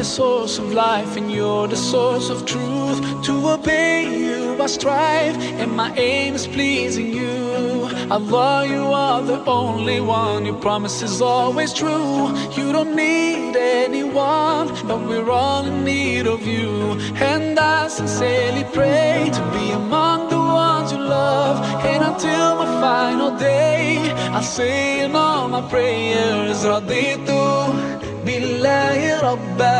the source of life and you're the source of truth. To obey you, I strive, and my aim is pleasing you. Allah, you are the only one, your promise is always true. You don't need anyone, but we're all in need of you. And I sincerely pray to be among the ones you love, and until my final day, I say in all my prayers, Raditu. بالله ربا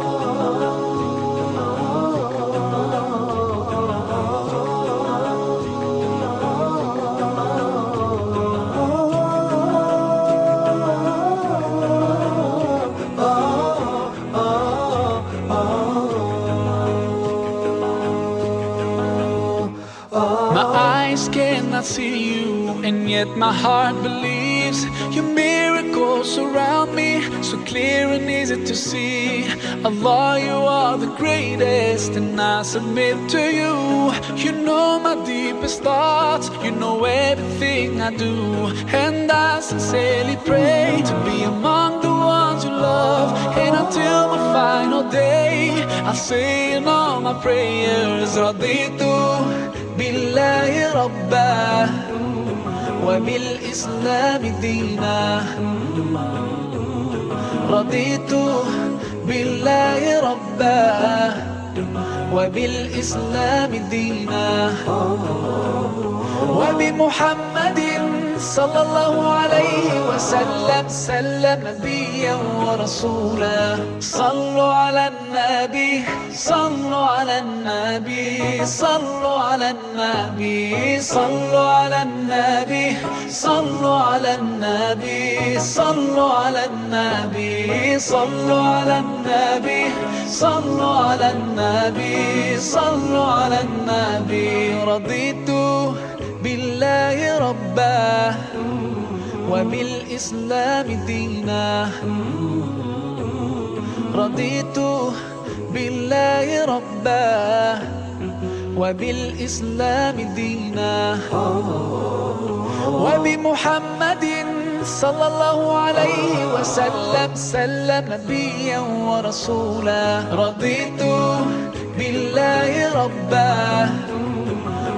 Eyes cannot see you, and yet my heart believes your miracles surround me, so clear and easy to see. Allah, you are the greatest, and I submit to you. You know my deepest thoughts, you know everything I do, and I sincerely pray to be among the ones you love, and until my final day, I say in all my prayers, Raditu. بالله ربا وبالإسلام دينا. رضيت بالله ربا وبالإسلام دينا. وبمحمد صلى الله عليه وسلم سلم نبيا ورسولا. صلوا على النبي صلوا على النبي صلوا على النبي صلوا على النبي صلوا على النبي صلوا على النبي صلوا على النبي صلوا على النبي صلوا على النبي. رضيت بالله ربا وبالإسلام دينا. رضيت بالله ربا وبالإسلام دينا. وبمحمد صلى الله عليه وسلم سلم نبيا ورسولا. رضيت بالله ربا